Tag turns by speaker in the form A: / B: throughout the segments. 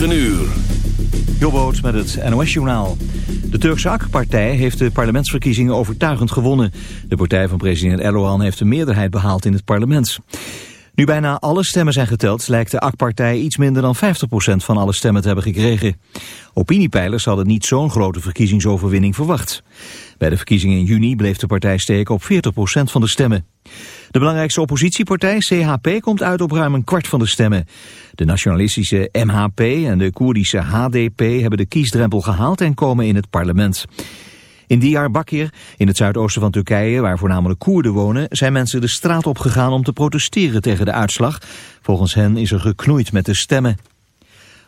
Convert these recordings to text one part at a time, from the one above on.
A: 9 uur.
B: Jobboot met het NOS-journaal. De Turkse AK-partij heeft de parlementsverkiezingen overtuigend gewonnen. De partij van president Erdogan heeft een meerderheid behaald in het parlement. Nu bijna alle stemmen zijn geteld, lijkt de AK-partij iets minder dan 50% van alle stemmen te hebben gekregen. Opiniepeilers hadden niet zo'n grote verkiezingsoverwinning verwacht. Bij de verkiezingen in juni bleef de partij steken op 40% van de stemmen. De belangrijkste oppositiepartij, CHP, komt uit op ruim een kwart van de stemmen. De nationalistische MHP en de Koerdische HDP hebben de kiesdrempel gehaald en komen in het parlement. In Diyarbakir, in het zuidoosten van Turkije, waar voornamelijk Koerden wonen, zijn mensen de straat opgegaan om te protesteren tegen de uitslag. Volgens hen is er geknoeid met de stemmen.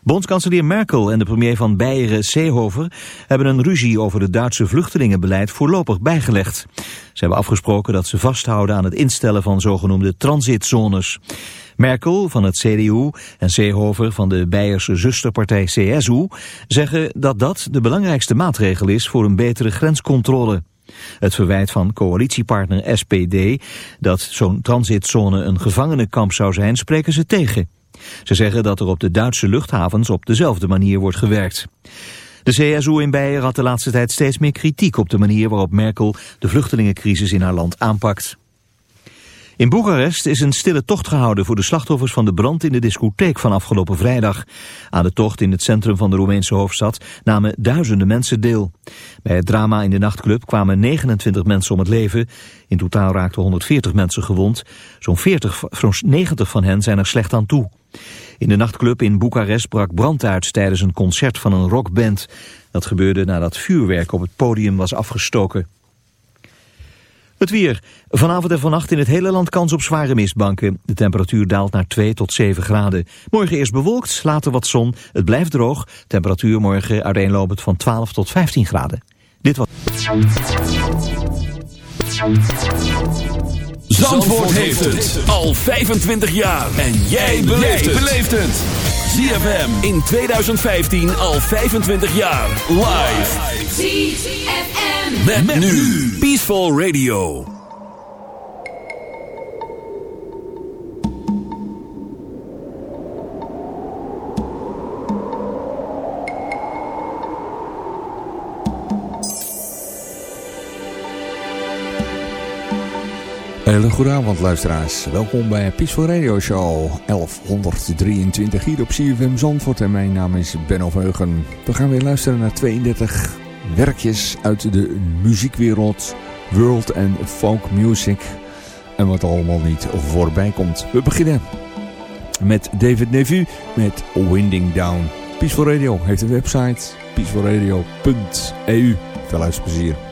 B: Bondskanselier Merkel en de premier van Beieren, Seehofer, hebben een ruzie over het Duitse vluchtelingenbeleid voorlopig bijgelegd. Ze hebben afgesproken dat ze vasthouden aan het instellen van zogenoemde transitzones. Merkel van het CDU en Seehofer van de Beierse zusterpartij CSU zeggen dat dat de belangrijkste maatregel is voor een betere grenscontrole. Het verwijt van coalitiepartner SPD dat zo'n transitzone een gevangenenkamp zou zijn, spreken ze tegen. Ze zeggen dat er op de Duitse luchthavens op dezelfde manier wordt gewerkt. De CSU in Beieren had de laatste tijd steeds meer kritiek op de manier waarop Merkel de vluchtelingencrisis in haar land aanpakt. In Boekarest is een stille tocht gehouden voor de slachtoffers van de brand in de discotheek van afgelopen vrijdag. Aan de tocht in het centrum van de Roemeense hoofdstad namen duizenden mensen deel. Bij het drama in de nachtclub kwamen 29 mensen om het leven. In totaal raakten 140 mensen gewond. Zo'n 40, zo'n 90 van hen zijn er slecht aan toe. In de nachtclub in Boekarest brak brand uit tijdens een concert van een rockband. Dat gebeurde nadat vuurwerk op het podium was afgestoken. Het weer. Vanavond en vannacht in het hele land kans op zware mistbanken. De temperatuur daalt naar 2 tot 7 graden. Morgen eerst bewolkt, later wat zon. Het blijft droog. Temperatuur morgen uiteenlopend van 12 tot 15 graden. Dit was...
A: Zandvoort heeft het al 25 jaar. En jij beleeft het. ZFM in 2015 al 25 jaar. Live.
C: ZFM.
A: Met, met nu Peaceful Radio.
D: Hele goede avond luisteraars. Welkom bij Peaceful Radio Show 1123 hier op CFM Zandvoort. En mijn naam is Benno Veugen. We gaan weer luisteren naar 32 werkjes uit de muziekwereld, world en folk music. En wat allemaal niet voorbij komt. We beginnen met David Neveu met Winding Down. Peaceful Radio heeft een website peacefulradio.eu. Veel luisterplezier.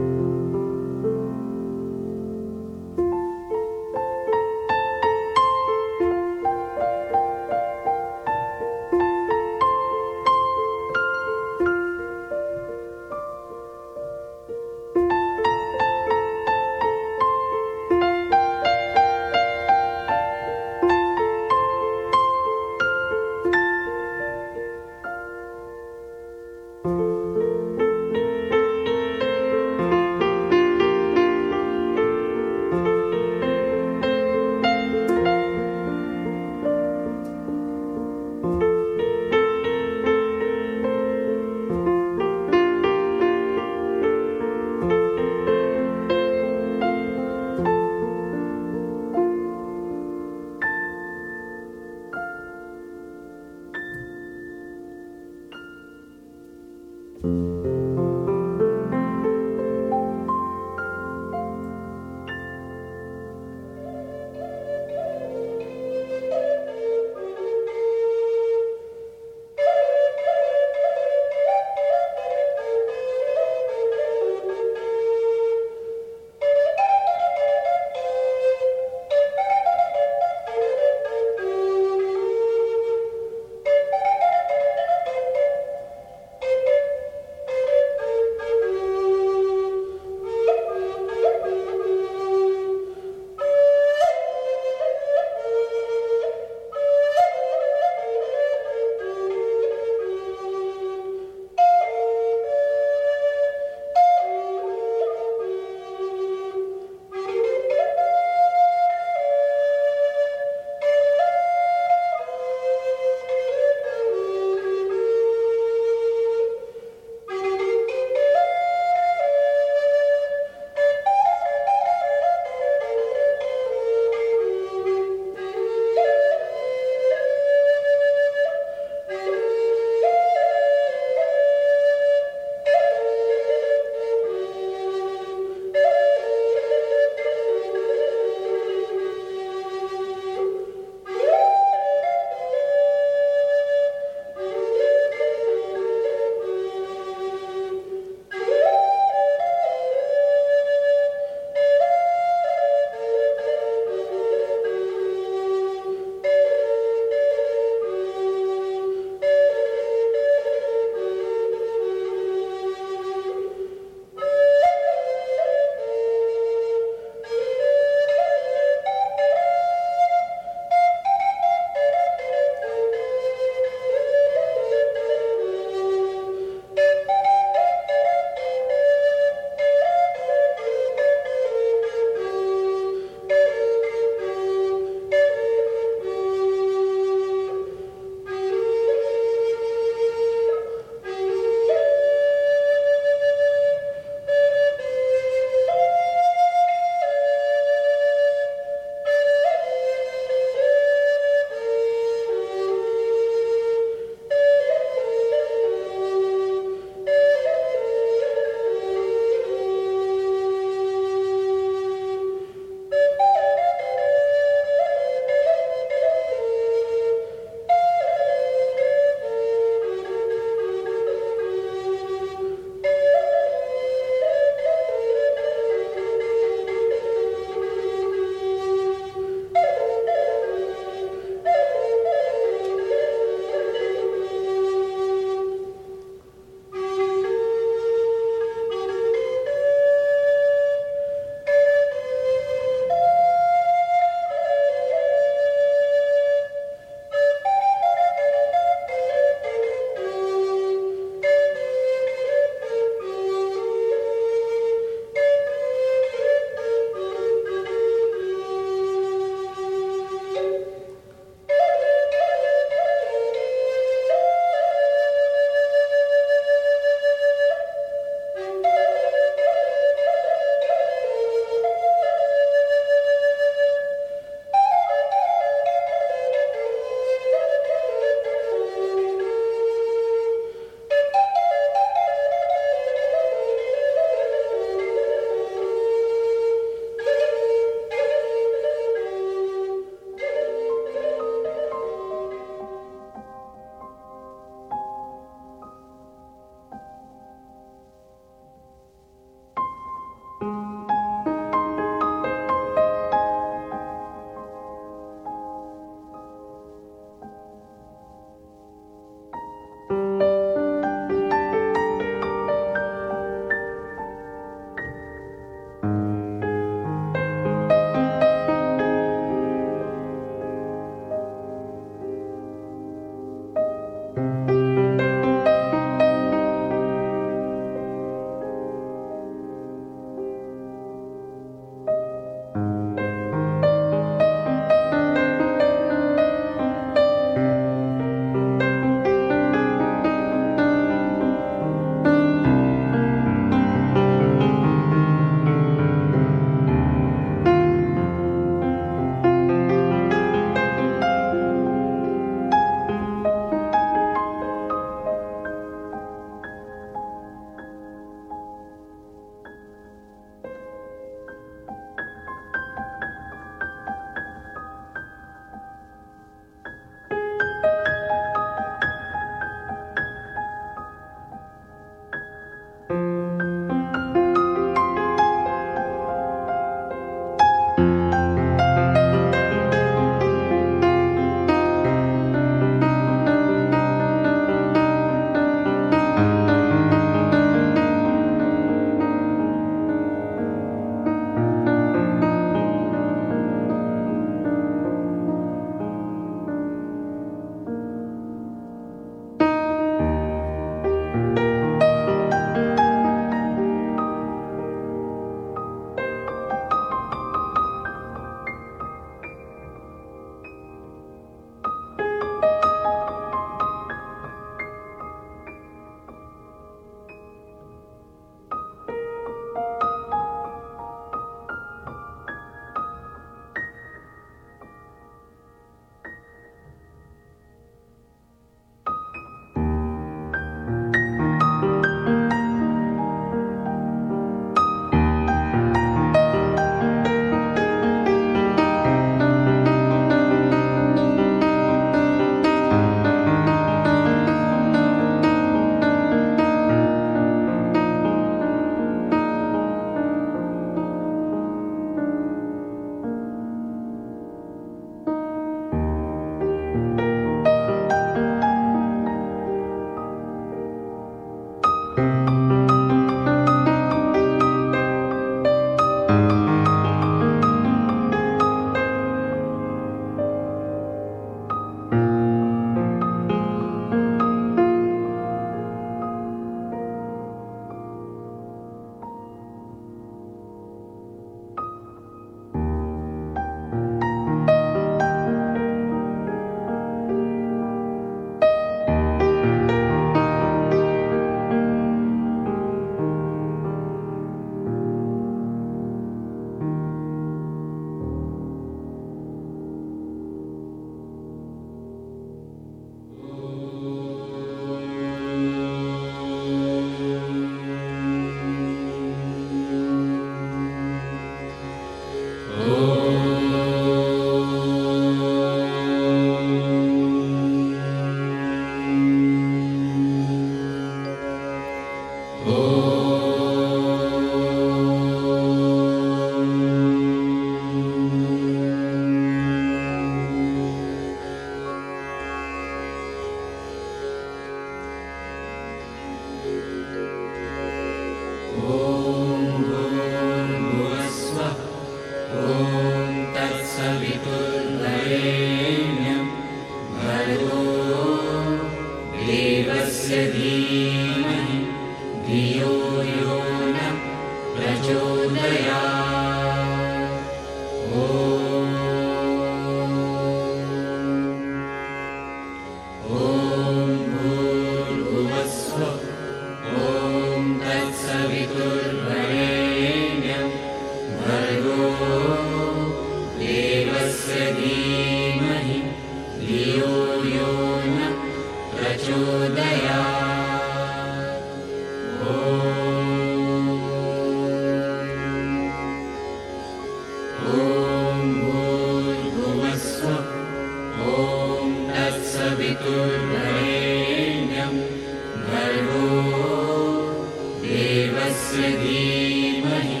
E: धीमहि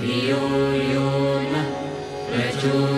E: धियो यो न
A: प्रचो